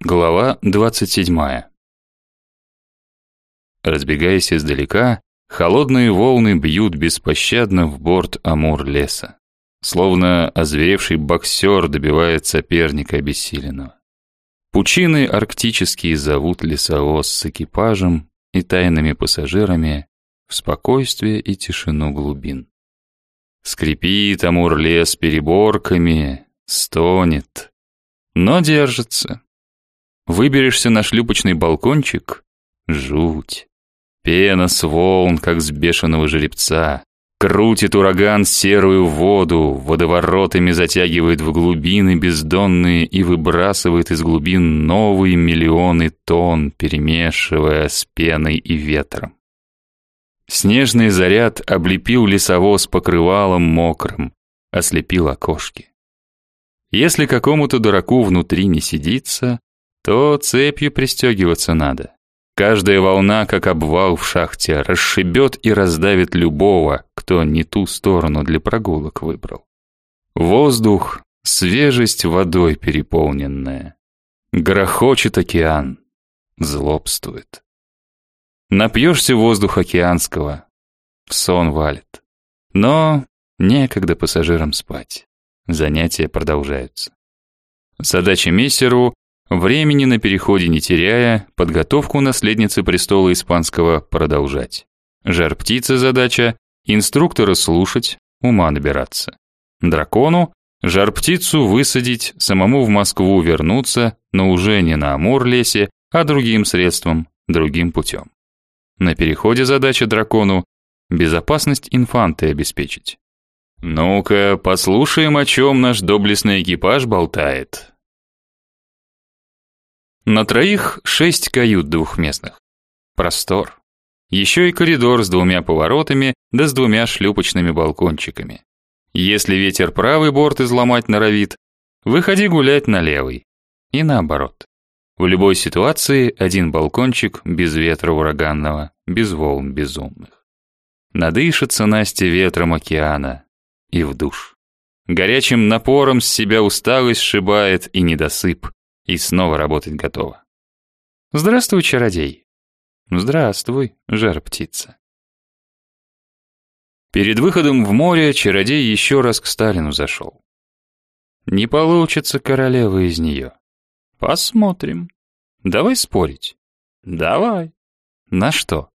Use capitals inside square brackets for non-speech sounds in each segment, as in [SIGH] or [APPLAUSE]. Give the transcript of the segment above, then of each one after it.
Глава 27. Разбегаясь издалека, холодные волны бьют беспощадно в борт Амур леса. Словно озверевший боксер добивает соперника обессиленного. Пучины арктические зовут лесовоз с экипажем и тайными пассажирами в спокойствие и тишину глубин. Скрипит Амур лес переборками, стонет, но держится. Выберешься на шлюпочный балкончик — жуть. Пена с волн, как с бешеного жеребца. Крутит ураган серую воду, водоворотами затягивает в глубины бездонные и выбрасывает из глубин новые миллионы тонн, перемешивая с пеной и ветром. Снежный заряд облепил лесовоз покрывалом мокрым, ослепил окошки. Если какому-то дураку внутри не сидится, то цепью пристегиваться надо. Каждая волна, как обвал в шахте, расшибет и раздавит любого, кто не ту сторону для прогулок выбрал. Воздух, свежесть водой переполненная. Грохочет океан, злобствует. Напьешься воздуха океанского, в сон валит. Но некогда пассажирам спать. Занятия продолжаются. Задача мессеру Времени на переходе не теряя, подготовку наследницы престола испанского продолжать. Жар птицы задача инструктора слушать, ума набираться. Дракону жар птицу высадить, самому в Москву вернуться, но уже не на Амур-лесе, а другим средством, другим путем. На переходе задача дракону безопасность инфанты обеспечить. Ну-ка, послушаем, о чем наш доблестный экипаж болтает. На троих шесть кают двухместных. Простор. Еще и коридор с двумя поворотами, да с двумя шлюпочными балкончиками. Если ветер правый борт изломать норовит, выходи гулять на левый. И наоборот. В любой ситуации один балкончик без ветра ураганного, без волн безумных. Надышится Настя ветром океана и в душ. Горячим напором с себя усталость сшибает и недосып и снова работать готова. Здравствуй, чародей. Здравствуй, жар-птица. Перед выходом в море чародей еще раз к Сталину зашел. Не получится королева из нее. Посмотрим. Давай спорить. Давай. На что?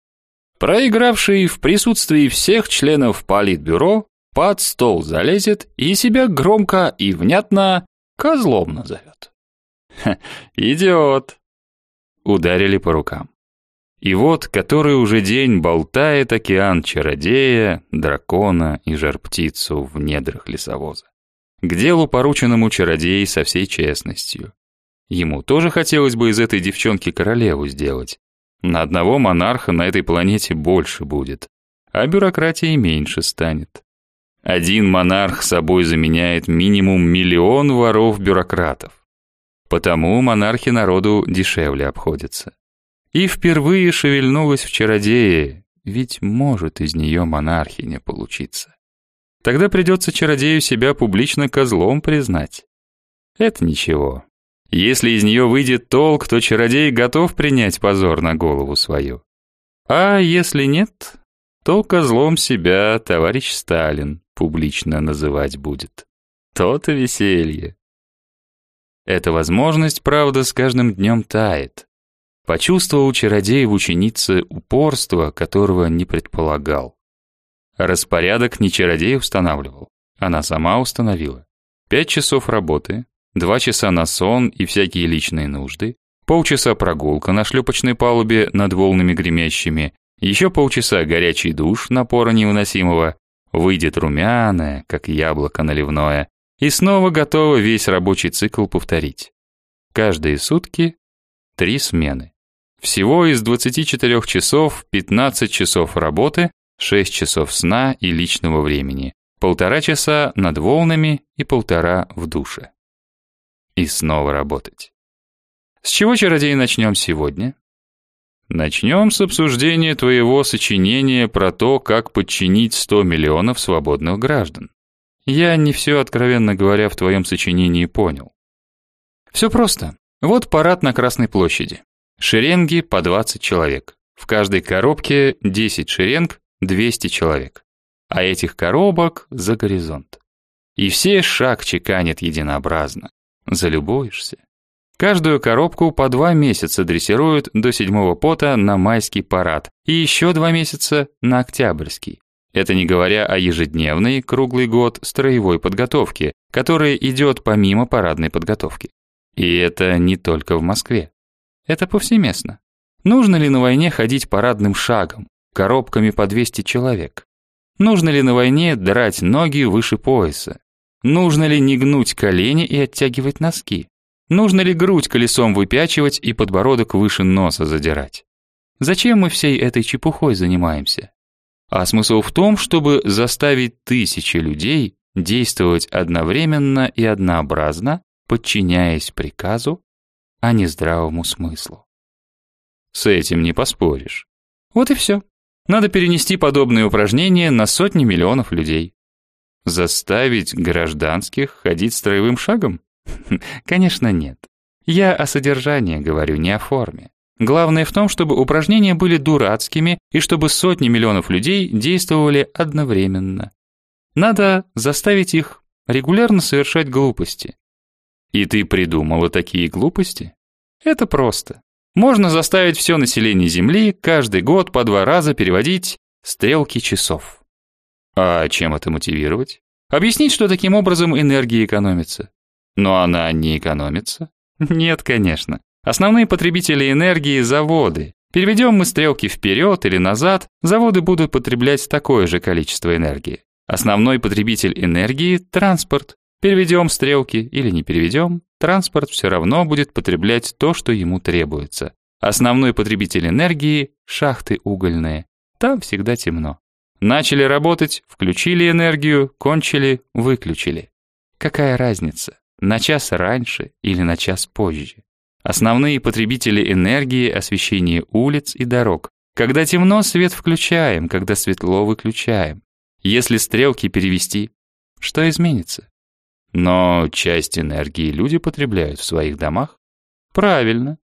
Проигравший в присутствии всех членов политбюро под стол залезет и себя громко и внятно козлом назовет. [LAUGHS] идет!» Ударили по рукам. И вот, который уже день болтает океан чародея, дракона и жар-птицу в недрах лесовоза. К делу порученному чародей со всей честностью. Ему тоже хотелось бы из этой девчонки королеву сделать. На одного монарха на этой планете больше будет, а бюрократии меньше станет. Один монарх собой заменяет минимум миллион воров-бюрократов. Потому монархи народу дешевле обходятся. И впервые шевельнулась в чародее, ведь может из нее монархиня получиться. Тогда придется чародею себя публично козлом признать. Это ничего. Если из нее выйдет толк, то чародей готов принять позор на голову свою. А если нет, то козлом себя товарищ Сталин публично называть будет. То-то веселье. Эта возможность, правда, с каждым днем тает. Почувствовал чародей в ученице упорство, которого не предполагал. Распорядок не чародей устанавливал, она сама установила. Пять часов работы, два часа на сон и всякие личные нужды, полчаса прогулка на шлюпочной палубе над волнами гремящими, еще полчаса горячий душ напора невыносимого, выйдет румяная, как яблоко наливное, и снова готова весь рабочий цикл повторить. Каждые сутки три смены. Всего из 24 часов 15 часов работы, 6 часов сна и личного времени, полтора часа над волнами и полтора в душе. И снова работать. С чего, чародей, начнем сегодня? Начнем с обсуждения твоего сочинения про то, как подчинить 100 миллионов свободных граждан. Я не все, откровенно говоря, в твоем сочинении понял. Все просто. Вот парад на Красной площади. Шеренги по 20 человек. В каждой коробке 10 шеренг, 200 человек. А этих коробок за горизонт. И все шаг чеканят единообразно. Залюбуешься. Каждую коробку по два месяца дрессируют до седьмого пота на майский парад и еще два месяца на октябрьский. Это не говоря о ежедневной, круглый год, строевой подготовке, которая идет помимо парадной подготовки. И это не только в Москве. Это повсеместно. Нужно ли на войне ходить парадным шагом, коробками по 200 человек? Нужно ли на войне драть ноги выше пояса? Нужно ли не гнуть колени и оттягивать носки? Нужно ли грудь колесом выпячивать и подбородок выше носа задирать? Зачем мы всей этой чепухой занимаемся? А смысл в том, чтобы заставить тысячи людей действовать одновременно и однообразно, подчиняясь приказу, а не здравому смыслу. С этим не поспоришь. Вот и все. Надо перенести подобные упражнения на сотни миллионов людей. Заставить гражданских ходить строевым шагом? [LAUGHS] Конечно, нет. Я о содержании говорю, не о форме. Главное в том, чтобы упражнения были дурацкими и чтобы сотни миллионов людей действовали одновременно. Надо заставить их регулярно совершать глупости, и ты придумала такие глупости? Это просто. Можно заставить все население Земли каждый год по два раза переводить стрелки часов. А чем это мотивировать? Объяснить, что таким образом энергия экономится. Но она не экономится? Нет, конечно. Основные потребители энергии – заводы. Переведем мы стрелки вперед или назад, заводы будут потреблять такое же количество энергии. Основной потребитель энергии – транспорт. Переведем стрелки или не переведем, транспорт все равно будет потреблять то, что ему требуется. Основной потребитель энергии – шахты угольные. Там всегда темно. Начали работать, включили энергию, кончили, выключили. Какая разница, на час раньше или на час позже? Основные потребители энергии – освещение улиц и дорог. Когда темно, свет включаем, когда светло, выключаем. Если стрелки перевести, что изменится? Но часть энергии люди потребляют в своих домах. Правильно,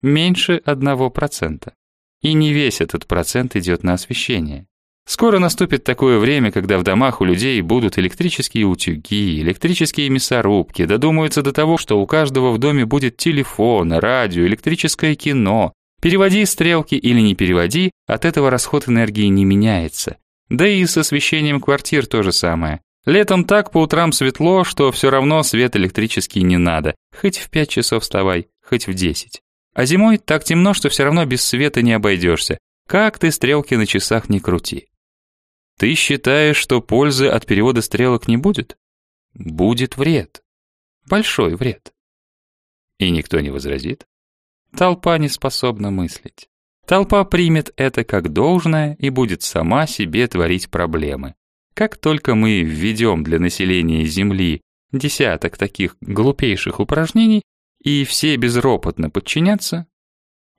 меньше одного процента. И не весь этот процент идет на освещение. Скоро наступит такое время, когда в домах у людей будут электрические утюги, электрические мясорубки, додумаются до того, что у каждого в доме будет телефон, радио, электрическое кино. Переводи стрелки или не переводи, от этого расход энергии не меняется. Да и с освещением квартир то же самое. Летом так по утрам светло, что все равно свет электрический не надо. Хоть в пять часов вставай, хоть в десять. А зимой так темно, что все равно без света не обойдешься. Как ты стрелки на часах не крути. Ты считаешь, что пользы от перевода стрелок не будет? Будет вред. Большой вред. И никто не возразит. Толпа не способна мыслить. Толпа примет это как должное и будет сама себе творить проблемы. Как только мы введем для населения Земли десяток таких глупейших упражнений, и все безропотно подчинятся,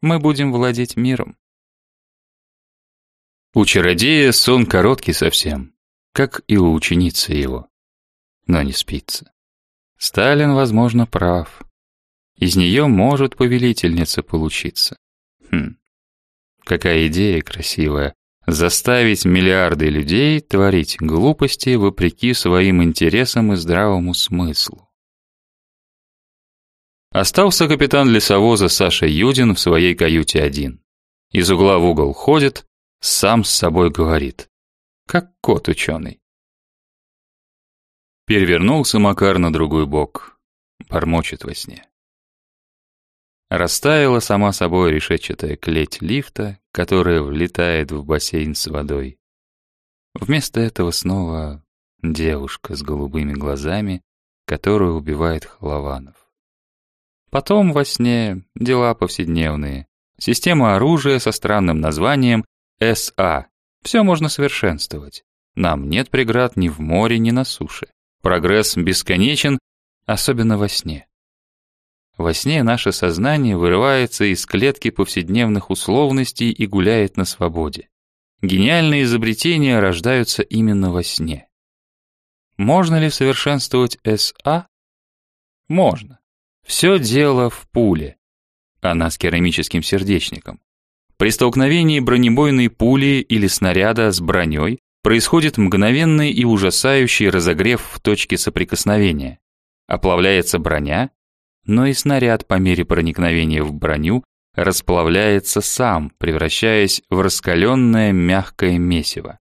мы будем владеть миром. У чародея сон короткий совсем, как и у ученицы его, но не спится. Сталин, возможно, прав. Из нее может повелительница получиться. Хм, какая идея красивая. Заставить миллиарды людей творить глупости вопреки своим интересам и здравому смыслу. Остался капитан лесовоза Саша Юдин в своей каюте один. Из угла в угол ходит, сам с собой говорит. Как кот ученый. Перевернулся Макар на другой бок. Бормочет во сне. Растаяла сама собой решетчатая клеть лифта, которая влетает в бассейн с водой. Вместо этого снова девушка с голубыми глазами, которую убивает Холованов. Потом во сне дела повседневные. Система оружия со странным названием СА. Все можно совершенствовать. Нам нет преград ни в море, ни на суше. Прогресс бесконечен, особенно во сне. Во сне наше сознание вырывается из клетки повседневных условностей и гуляет на свободе. Гениальные изобретения рождаются именно во сне. Можно ли совершенствовать СА? Можно. Все дело в пуле. Она с керамическим сердечником. При столкновении бронебойной пули или снаряда с броней происходит мгновенный и ужасающий разогрев в точке соприкосновения. Оплавляется броня, но и снаряд по мере проникновения в броню расплавляется сам, превращаясь в раскаленное мягкое месиво.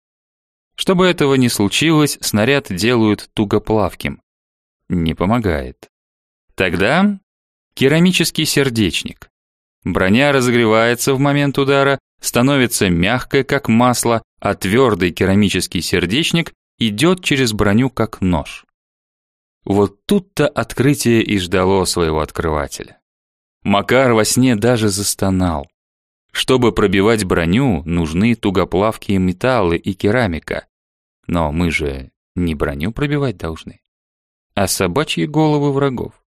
Чтобы этого не случилось, снаряд делают тугоплавким. Не помогает. Тогда керамический сердечник. Броня разогревается в момент удара, становится мягкой, как масло, а твердый керамический сердечник идет через броню, как нож. Вот тут-то открытие и ждало своего открывателя. Макар во сне даже застонал. Чтобы пробивать броню, нужны тугоплавкие металлы и керамика. Но мы же не броню пробивать должны, а собачьи головы врагов.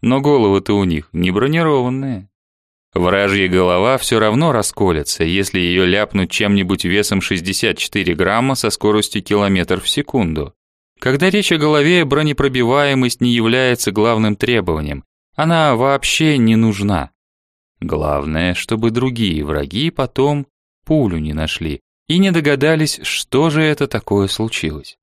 Но головы-то у них не бронированные. Вражья голова все равно расколется, если ее ляпнуть чем-нибудь весом 64 грамма со скоростью километр в секунду. Когда речь о голове, бронепробиваемость не является главным требованием. Она вообще не нужна. Главное, чтобы другие враги потом пулю не нашли и не догадались, что же это такое случилось.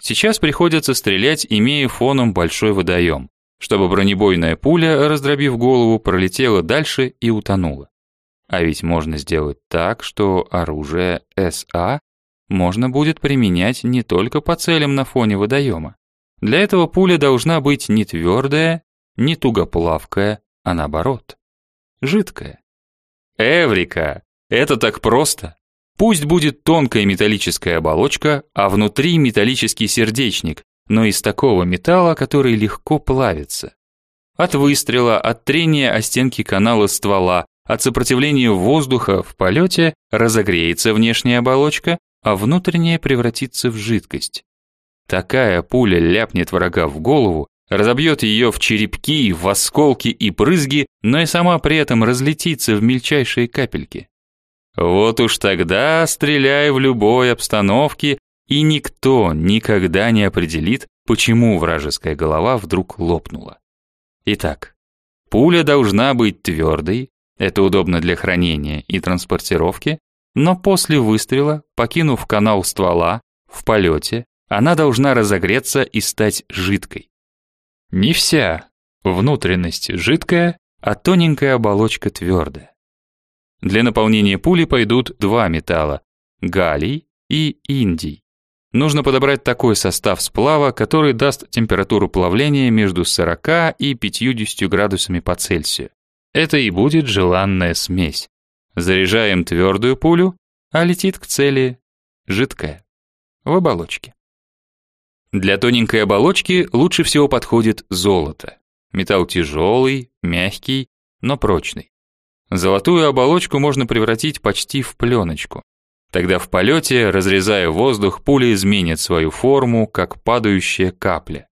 Сейчас приходится стрелять, имея фоном большой водоем, чтобы бронебойная пуля, раздробив голову, пролетела дальше и утонула. А ведь можно сделать так, что оружие СА можно будет применять не только по целям на фоне водоема. Для этого пуля должна быть не твердая, не тугоплавкая, а наоборот, жидкая. Эврика! Это так просто! Пусть будет тонкая металлическая оболочка, а внутри металлический сердечник, но из такого металла, который легко плавится. От выстрела, от трения о стенки канала ствола, от сопротивления воздуха в полете разогреется внешняя оболочка, а внутренняя превратится в жидкость. Такая пуля ляпнет врага в голову, разобьет ее в черепки, в осколки и брызги, но и сама при этом разлетится в мельчайшие капельки. Вот уж тогда стреляй в любой обстановке, и никто никогда не определит, почему вражеская голова вдруг лопнула. Итак, пуля должна быть твердой, это удобно для хранения и транспортировки, но после выстрела, покинув канал ствола, в полете, она должна разогреться и стать жидкой. Не вся внутренность жидкая, а тоненькая оболочка твердая. Для наполнения пули пойдут два металла – галлий и индий. Нужно подобрать такой состав сплава, который даст температуру плавления между 40 и 50 градусами по Цельсию. Это и будет желанная смесь. Заряжаем твердую пулю, а летит к цели жидкая, в оболочке. Для тоненькой оболочки лучше всего подходит золото. Металл тяжелый, мягкий, но прочный. Золотую оболочку можно превратить почти в пленочку. Тогда в полете, разрезая воздух, пуля изменит свою форму, как падающая капля.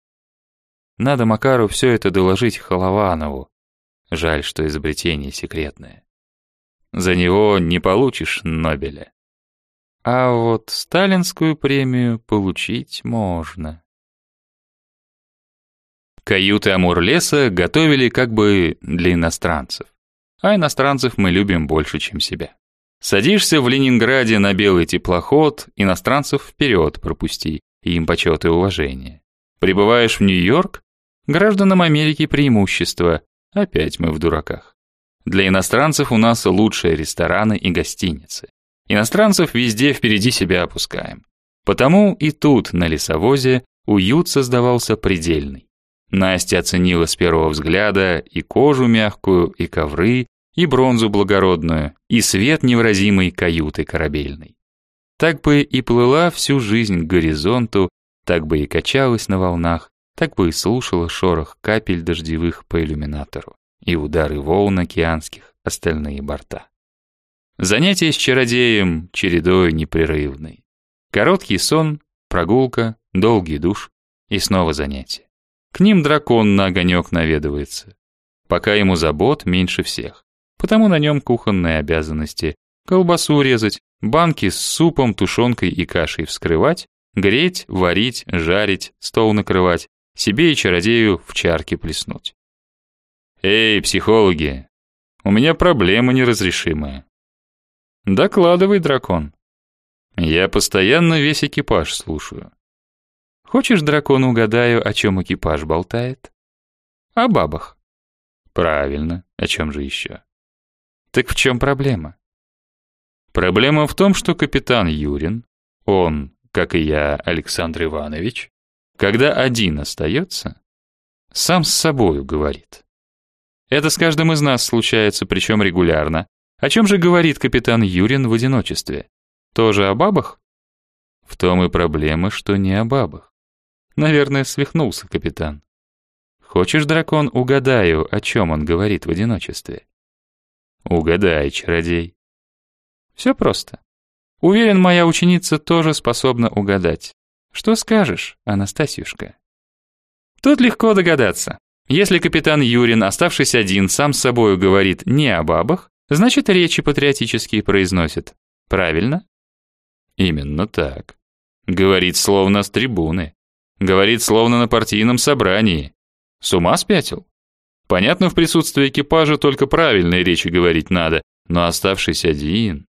Надо Макару все это доложить Холованову. Жаль, что изобретение секретное. За него не получишь Нобеля. А вот сталинскую премию получить можно. Каюты Амур-леса готовили как бы для иностранцев. А иностранцев мы любим больше, чем себя. Садишься в Ленинграде на белый теплоход, иностранцев вперед пропусти, им почет и уважение. Прибываешь в Нью-Йорк, гражданам Америки преимущество, опять мы в дураках. Для иностранцев у нас лучшие рестораны и гостиницы. Иностранцев везде впереди себя опускаем. Потому и тут, на лесовозе, уют создавался предельный. Настя оценила с первого взгляда и кожу мягкую, и ковры, и бронзу благородную, и свет невразимой каюты корабельной. Так бы и плыла всю жизнь к горизонту, так бы и качалась на волнах, так бы и слушала шорох капель дождевых по иллюминатору и удары волн океанских остальные борта. Занятия с чародеем чередой непрерывной. Короткий сон, прогулка, долгий душ и снова занятия. К ним дракон на огонек наведывается. Пока ему забот меньше всех. Потому на нем кухонные обязанности. Колбасу резать, банки с супом, тушенкой и кашей вскрывать, греть, варить, жарить, стол накрывать, себе и чародею в чарке плеснуть. Эй, психологи, у меня проблема неразрешимая. Докладывай, дракон. Я постоянно весь экипаж слушаю. Хочешь, дракон, угадаю, о чем экипаж болтает? О бабах. Правильно, о чем же еще? Так в чем проблема? Проблема в том, что капитан Юрин, он, как и я, Александр Иванович, когда один остается, сам с собою говорит. Это с каждым из нас случается, причем регулярно. О чем же говорит капитан Юрин в одиночестве? Тоже о бабах? В том и проблема, что не о бабах. Наверное, свихнулся капитан. Хочешь, дракон, угадаю, о чем он говорит в одиночестве? Угадай, чародей. Все просто. Уверен, моя ученица тоже способна угадать. Что скажешь, Анастасюшка? Тут легко догадаться. Если капитан Юрин, оставшись один, сам с собою говорит не о бабах, значит, речи патриотические произносит. Правильно? Именно так. Говорит словно с трибуны. Говорит словно на партийном собрании. С ума спятил? Понятно, в присутствии экипажа только правильные речи говорить надо, но оставшись один...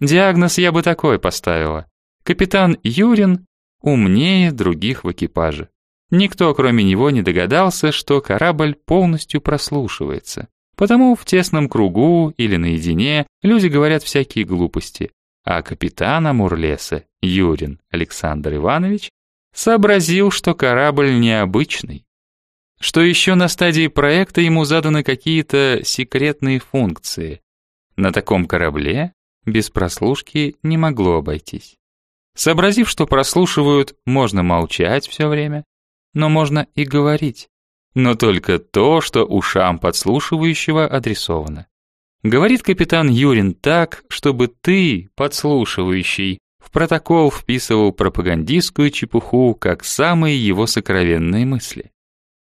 Диагноз я бы такой поставила. Капитан Юрин умнее других в экипаже. Никто, кроме него, не догадался, что корабль полностью прослушивается. Потому в тесном кругу или наедине люди говорят всякие глупости. А капитан Амурлеса, Юрин Александр Иванович, сообразил, что корабль необычный. Что еще на стадии проекта ему заданы какие-то секретные функции. На таком корабле без прослушки не могло обойтись. Сообразив, что прослушивают, можно молчать все время, но можно и говорить. Но только то, что ушам подслушивающего адресовано. Говорит капитан Юрин так, чтобы ты, подслушивающий, в протокол вписывал пропагандистскую чепуху как самые его сокровенные мысли.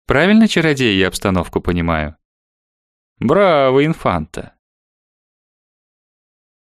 Правильно, чародей, я обстановку понимаю? Браво, инфанта.